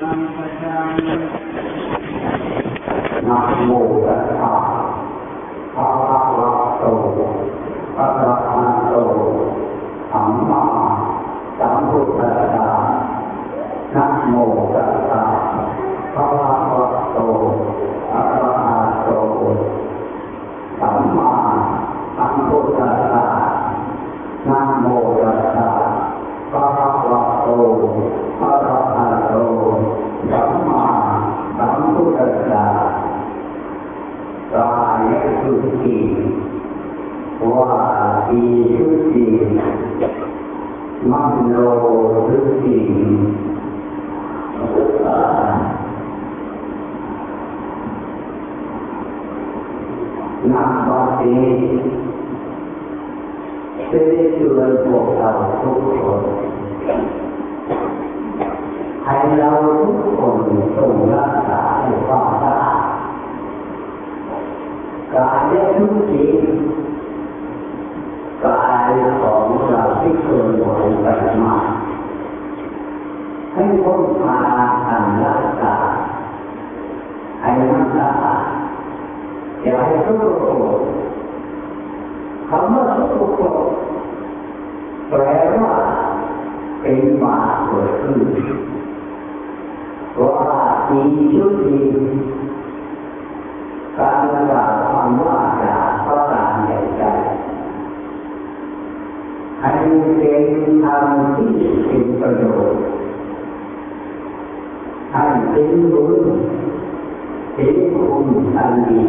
นะโมตัสสะภะคะวะโตอะระหะโตสัมมาสัมพุทธัสสะนะโมตัสสะภะคะวะโตอะระหะโตสัมมาสัมพุทธัสสะนะโมตัสสะภะคะวะโตอะระหะโตสัมมาสัมพุทธัสสะกายสุจิวาทีสุจิมโนสุจินับวันนี้จะได้ชวนพวกเราทุกคนให้ เราทุกคนต้องรักษาให้ความสะอาดกายและทุกทีกายของเราที่เคยบริไปมาให้พ้นพาอันรักษาให้มันสะอาดอย่าให้ทุกข์คำว่าทุกข์แปลว่าเป็นบาเกิดขึ้น ว่าดีชุดดีการกล่าวคำว่าจากพระการแห่งใจให้เป็นธรรมที่เป็นประโยชน์ให้เป็นบุญเป็นคุณอันดี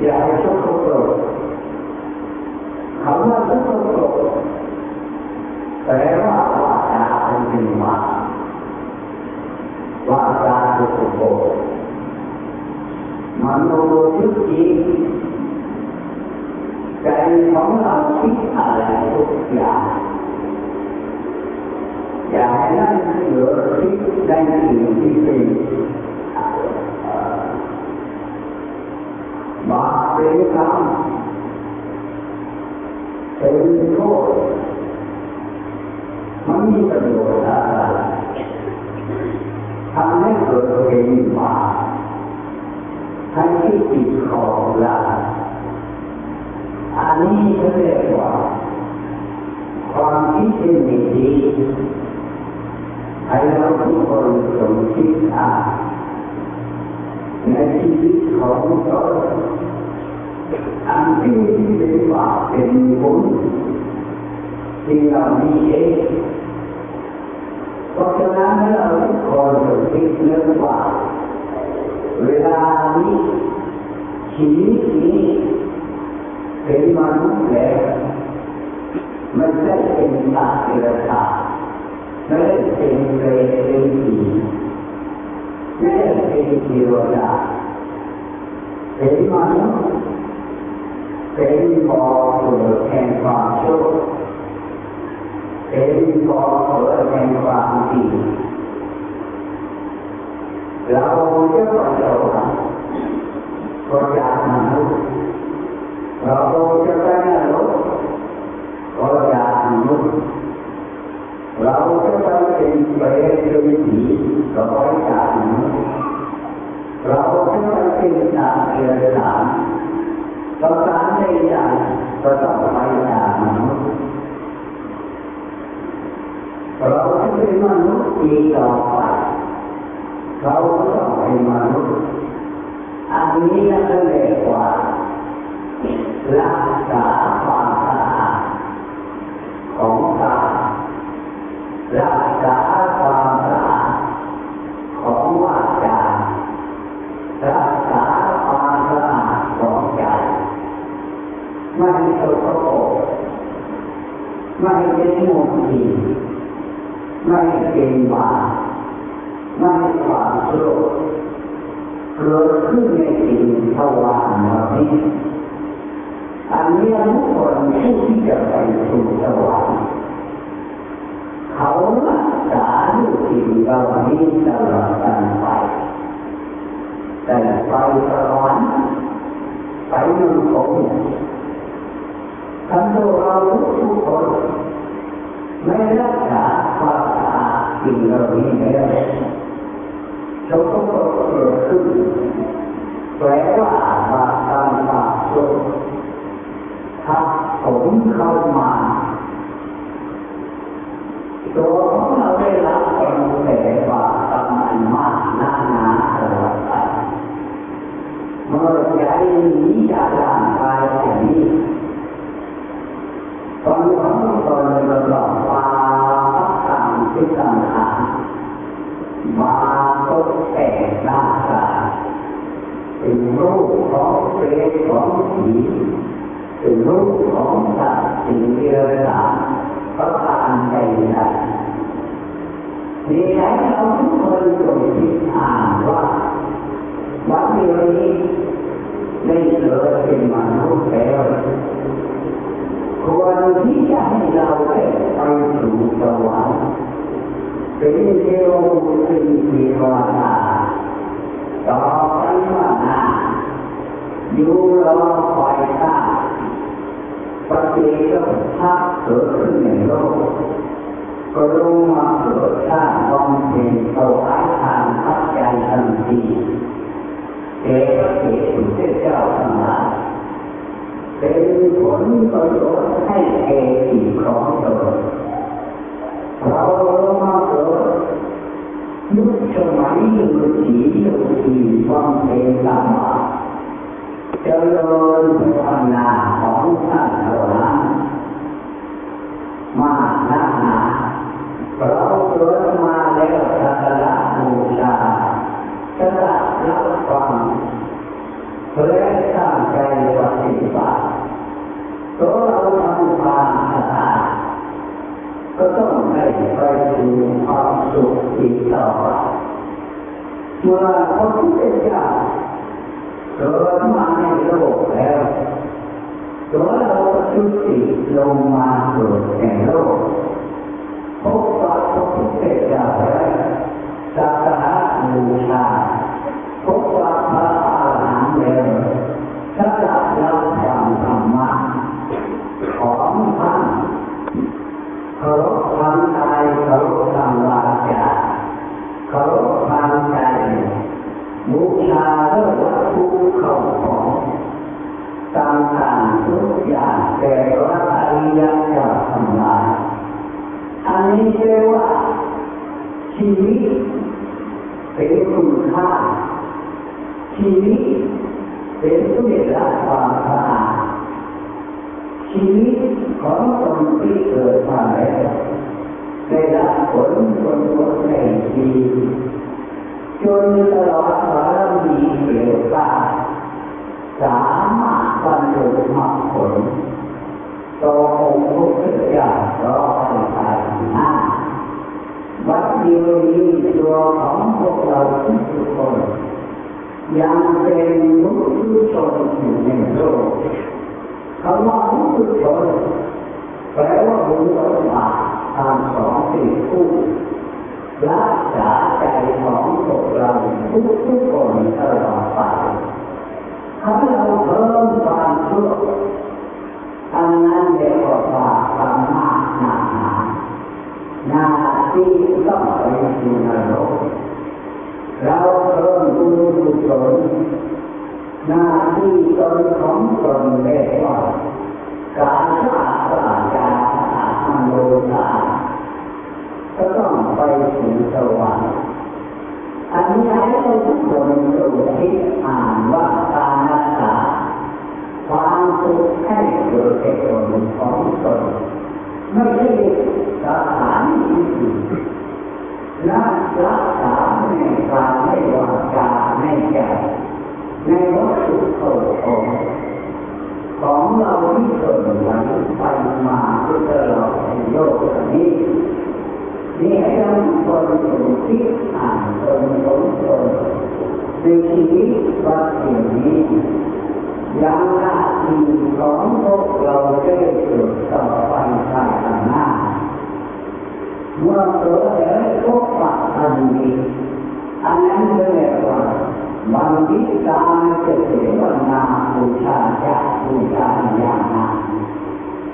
อย่าให้ทุกข์โกคำว่าทุกข์โกแปลว่าวาจาอันเป็นบาาจาทุกข์โกรธมโนยุติใจของเราคิดอะไรทุกอย่างอย่าให้นั่นเหลือคิดในสิ่งที่เป็นบาปเป็นกรรมเป็นโทษมันมีประโยชน์อะไร ทำให้เกิดเป็นบาปทั้งที่ติดของเราอันนี้เขาเรียกว่าความคิดที่ม่ดีให้เราทุกคนสมคิดอ่านในชีวิตของตนอันที่เป็นบาปเป็นบุญที่เรามีเอง เพราะฉะนั้นเราทุกคนสมคิดเรื่องบาเวลานี้ชีวิตนี้เป็นมนุษย์แล้วไม่ใช่เป็นตว์เดรัจฉานไม่ได้เป็นเปรตเป็นผีไม่ได้เป็นเทวดาเป็นมนุษย์เป็นบ่อเกิดแห่งความชั่ว เป็นบ่อเกิดแห่งความดีเราจะประโยชน์ก็จากมนุษย์เราจะไปนรกก็จากมนุษย์เราจะไปเป็นเปรตเป็นผีก็จากมนุษย์เราจะไปเป็นสัตว์เดรัจฉานประการใดๆก็ต้องไปจากมนุษย์ เราไม่เป็นมนุษย์อีกต่อไปเขาต้องเป็นมนุษย์อันนี้ก็เรียกว่า ขึ้นในสิ่งทวารเหล่านี้อันนี้ทุกคนผู้ที่จะไปสู่สวรรค์เขารักษาลูกสิ่งเหล่านี้ตลอดกันไปแต่ไปสวรรค์ไปอยู่ของทั้งตัวเราทุกคนไม่รักษาความสะอาดสิ่งเหล่านี้แล้ว แปลว่าบาปกรรมบาปชั่วถ้าผมเข้ามาตัวของเราได้รับความแก่บาปกรรมอันมากหนาหนาตลอดไปเมื่อใจหนีจากร่างกายอย่งนี้ตอนของตนเราหลอกว่าตามที่ต่างๆมาตกแต่งร่างกาย เป็นรูปของเปรตของผีเป็นรูปของสัตว์สิ่งเดียวกันประการใดๆนี่แหละเราทุกคนจงคิดอ่านว่าวันเดียวนี้ได้เกิดเป็นมนุษย์แล้วควรที่จะให้เราได้ไปสู่สวรรค์เป็นเทวบุตรเป็นเทวดาต่อ อยู่รอคอยข้าปฏิก็ภาพเกิดขึ้นในโลกก็ลงมาเกิดสร้างบำเพ็ญถวายทานพักใจทันทีเอพระเกศเจ้าทั้งหลายเป็นผลประโยชน์ให้เอกิของตนเรามาเกิดยุคสมัยยุคสียุคสีความเป็นธรรมะ เจริญภาวนาของท่านเหล่านั้นมาหนาหนาเราเกิดมาแล้วสักการะบูชาจะรับฟังและตั้งใจปฏิบัติตัวเราทำความสะอาดก็ต้องให้ไปสู่ความสุขอีกต่อไปเมื่อพระพุทธเจ้า เกิดมาในโลกแล้วตัวเราก็ชุติลงมาเกิดในโลกพบกับพระพุทธเจ้าแล้วสักการะบูชา เป็นคุณค่าชีวิตเป็นผู้ได้รับความสะอาดชีวิตของคนที่เกิดมาแล้วได้รับผลผลผลในดีจนตลอดวารมีเกี่ยวกับสามารถบรรลุมรรคผลต่อองค์พระเจ้าต่อไปหน้า วัดเดียวนี้ตัวของพวกเราทุกคนยังเป็นมุทุชนอยู่ในโลกคำว่ามุทุชนแปลว่าบุญกับบาปทางสองสิ่งคู่รักษาใจของพวกเราทุกทุกคนตลอดไปถ้าเราเพิ่มความชั่วอันนั้นเรียกว่าบาปกรรมมากหนาหนา ที่ต้องไปสู่นรกเราเพิ่มบุญกุศลหน้าที่ตนของตนเรียกว่าการสะอาดสะอาดกายสะอาดมโนสะอาดก็ต้องไปสู่สวรรค์อันนี้ให้ทุกคนรู้คิดอ่านว่าการรักษาความสุขให้เกิดแก่ตนของตน ไม่ใช่สถานที่อื่นรักรักษาในการในวาจาในใจในวัตถุเข้าของของเราที่เกิดวันไปมาตลอดโลกนี้นี่ให้เราคนสมคิดอ่านคนสมตนในชีวิตวัดสิ่ งนี้ยังหน้าที่ของพวกเราได้เกิดต่อไปภายหน้าเมื่อเกิดแล้วพบปะอันนี้อันนั้นเรียกว่าบางทีการจะเสวนาบูชาจะบูชาอย่างนั้น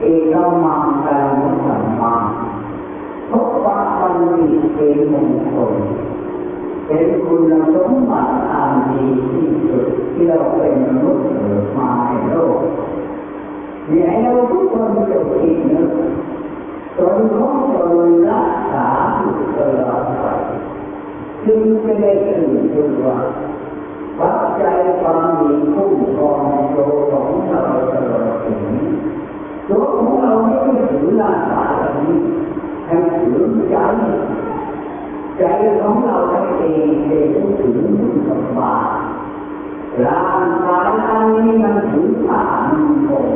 เอกมังกันสัมาพบว่ามันมีเป็นมงคลเป็นคุณสมบัติ ที่เราเป็นมนุษย์เกิดมาในโลกมีให้เราทุกคนจดคิดนึกตนของตนรักษาตลอดไปจึงจะได้ถึงตัวปัจจัยความมีคุ้มครองตัวของเราตลอดถึงตัวของเราไม่ได้ถือร่างกายนี้ให้ถือใจใจของเราเองเป็นผู้ถือสมบัติ ร่างกายอันนี้มันถือผ่านคง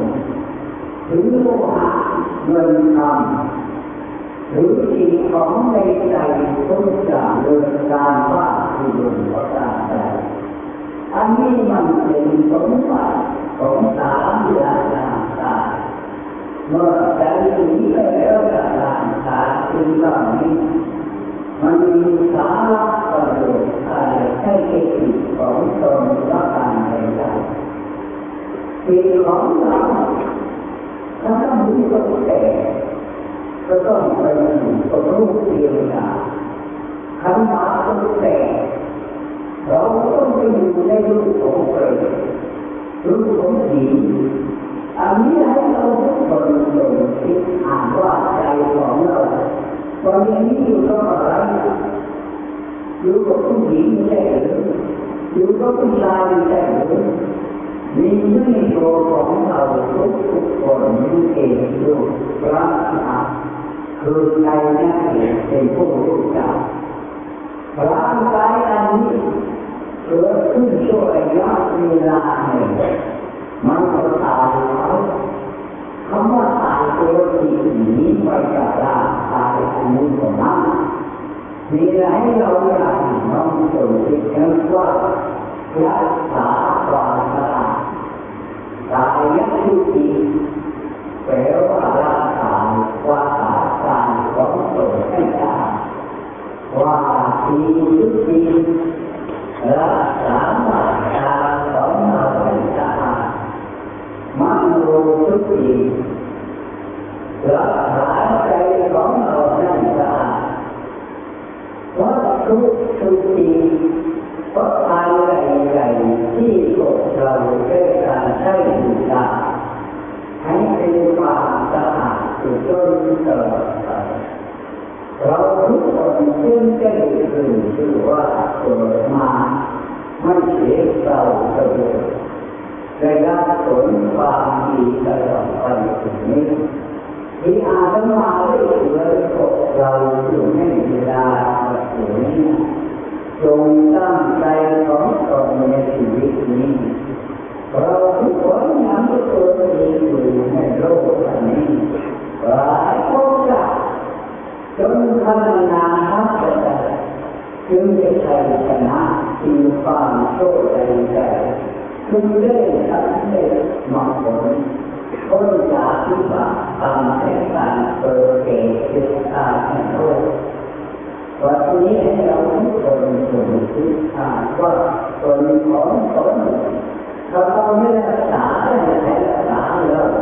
ถือโลหะเงินคำถือสิ่งของในใจทุกอย่างเดินการว่าที่บุญก็ตามใจอันนี้มันเป็นสมบัติของสามอย่างต่างๆเมื่อใจถึงแล้วต่างๆจึงต้องนี้ มันมีสาระประโยชน์อะไรให้เกิดของตนและกันในใจสิ่งของเราถ้าต้องมีตัวแต่ก็ต้องเป็นตัวรูปเดียวกันคำว่าตัวแต่เราต้องไปอยู่ในรูปของเปรตรูปของผีอันนี้ให้เราทุกคน ตอนนี้อยู่กับอะไรอยู่กับผู้หญิงไม่ใช่หรืออยู่กับผู้ชายไม่ใช่หรือมีไม่ตัวของเราทุกทุกคนมีเองอยู่พระอาคือใจนั่นเองเป็นผู้รู้จักร่างกายอันนี้เกิดขึ้นช่วงระยะเวลาหนึ่งมันก็ตายแล้วคำว่าตายตัวที่หนีไปจากร่างนี้ไรให้เรากร่าง ตนให้ได้ว่าทีทุกทีรักษาหลักการของเราให้สะอาดมันรู้ทุกทีรักษาใจของเราให้สะอาด วัตถุทุกทีวัตถุใหญ่ๆที่พวกเราได้การใช้บูชาให้เป็นความสะอาดสุดต้นตลอดไปเราทุกคนจึงจะได้คืนชื่อว่าเกิดมาไม่เสียเราประโยชน์ได้รับผลความดีตลอดไปถึงนี้ที่อาตมาได้เตือนพวกเราอยู่ในเวลา ถึงนี้จงตั้งใจของตนในชีวิตนี้เราทุกคนยังตัวเองอยู่ในโลกนี้หลายคนจะจนขนาทัพจะจึงจะใช้ชนะสิ่งความโชคดีใจจึงได้ทำให้มาผลพ้นจากที่บาปทำให้การเกิดเหตุเกิดตายในโลก วันนี้เราทุกคนสูงคิดอ่านว่าตนของตนถ้าเราไม่รักษาไม่ได้รักษาเลย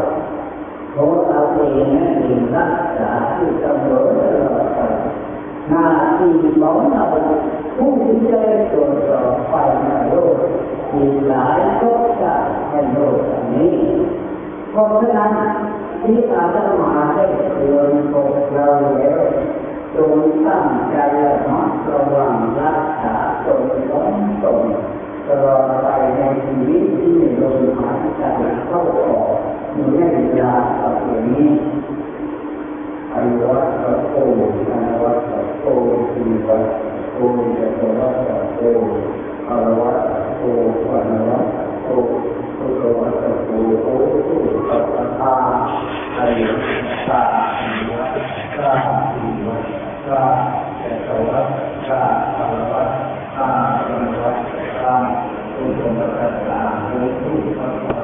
ของเราเองนั่นเองรักษาที่กำหนดตลอดไปหน้าที่ของเราผู้ที่จะตรวจสอบไปในโลกมีหลายก็จะให้โลกนี้เพราะฉะนั้นที่อาจารย์มาได้เตือนพวกเราแล้ว จงตั้งใจระมัดระวังรักษาตนของตนตลอดไปในชีวิตที่มีลมหายใจเข้าออกอยู่ในเวลาต่อไปนี้อริวัตโตอริวัตโตทีวัตโตจะตวัตโตอรวั